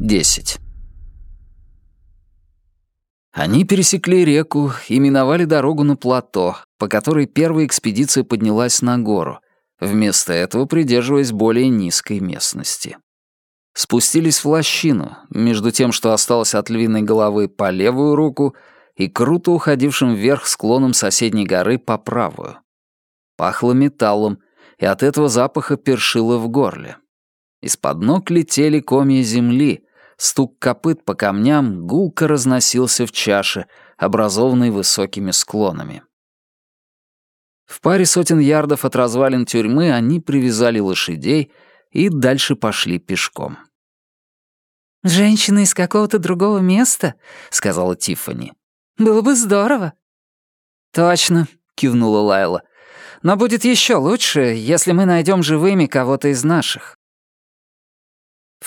10. Они пересекли реку и миновали дорогу на плато, по которой первая экспедиция поднялась на гору, вместо этого придерживаясь более низкой местности. Спустились в лощину, между тем, что осталось от львиной головы по левую руку и круто уходившим вверх склоном соседней горы по правую. Пахло металлом, и от этого запаха першило в горле. Из-под ног летели комья земли, стук копыт по камням гулко разносился в чаше, образованной высокими склонами. В паре сотен ярдов от развалин тюрьмы они привязали лошадей и дальше пошли пешком. «Женщина из какого-то другого места?» — сказала Тиффани. «Было бы здорово». «Точно», — кивнула Лайла. «Но будет еще лучше, если мы найдем живыми кого-то из наших».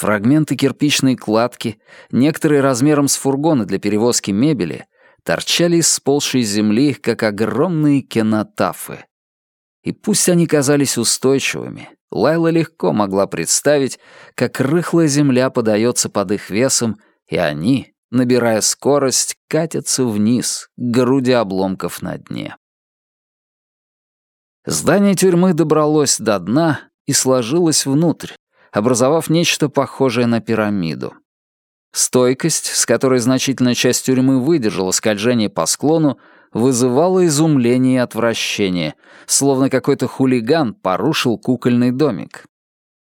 Фрагменты кирпичной кладки, некоторые размером с фургоны для перевозки мебели, торчали из сползшей земли, как огромные кенотафы. И пусть они казались устойчивыми, Лайла легко могла представить, как рыхлая земля подается под их весом, и они, набирая скорость, катятся вниз, к груди обломков на дне. Здание тюрьмы добралось до дна и сложилось внутрь, образовав нечто похожее на пирамиду. Стойкость, с которой значительная часть тюрьмы выдержала скольжение по склону, вызывала изумление и отвращение, словно какой-то хулиган порушил кукольный домик.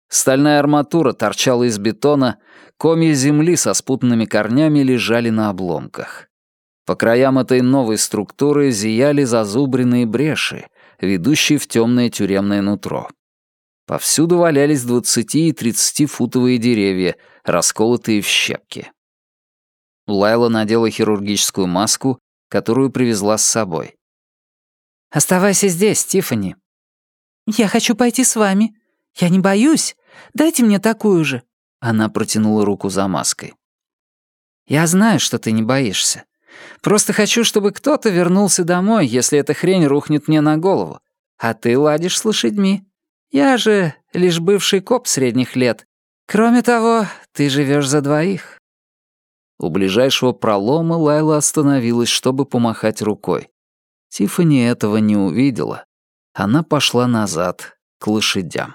Стальная арматура торчала из бетона, комья земли со спутанными корнями лежали на обломках. По краям этой новой структуры зияли зазубренные бреши, ведущие в темное тюремное нутро. Повсюду валялись двадцати и тридцатифутовые деревья, расколотые в щепки. Лайла надела хирургическую маску, которую привезла с собой. «Оставайся здесь, Тиффани». «Я хочу пойти с вами. Я не боюсь. Дайте мне такую же». Она протянула руку за маской. «Я знаю, что ты не боишься. Просто хочу, чтобы кто-то вернулся домой, если эта хрень рухнет мне на голову. А ты ладишь с лошадьми. Я же лишь бывший коп средних лет. Кроме того, ты живешь за двоих». У ближайшего пролома Лайла остановилась, чтобы помахать рукой. Тиффани этого не увидела. Она пошла назад, к лошадям.